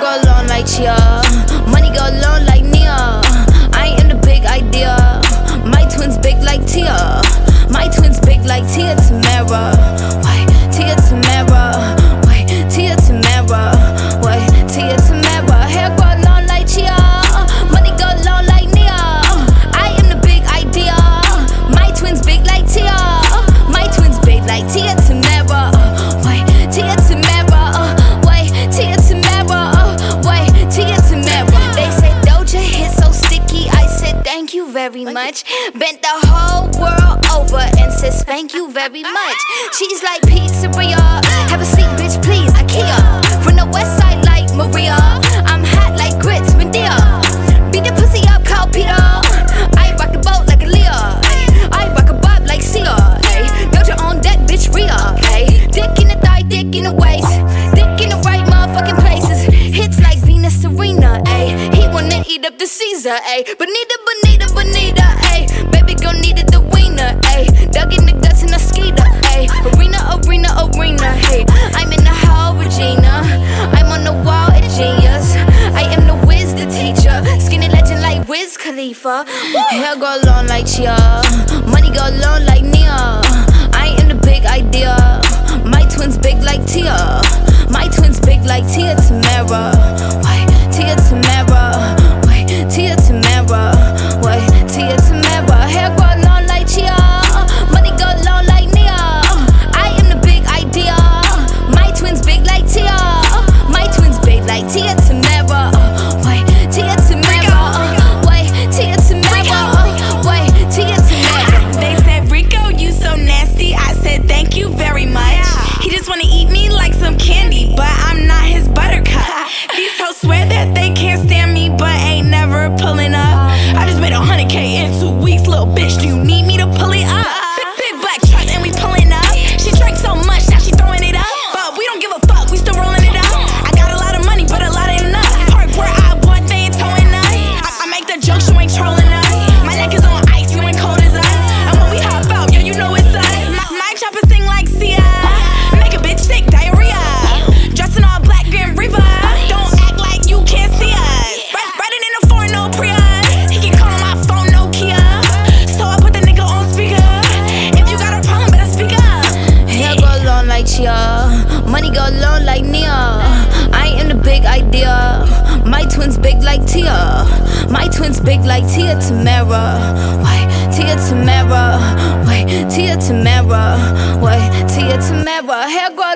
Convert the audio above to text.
go long like chia. Money go long very much. Bent the whole world over and says Thank you very much. She's like pizzeria. Have a seat, bitch, please. IKEA. Ay, bonita, bonita, bonita, ay. Baby girl needed the wiener, ay. Dug in the guts in a skeeter, ay. Arena, arena, arena, hey. I'm in the hall, Regina. I'm on the wall, a genius. I am the whiz, the teacher. Skinny legend like Wiz Khalifa. Hair go long like Chia. Money go long like Nia. some candy. It's big like Tia Tamera. Wait, Tia Tamera. Wait, Tia Tamera. Wait, Tia Tamera. Hair grow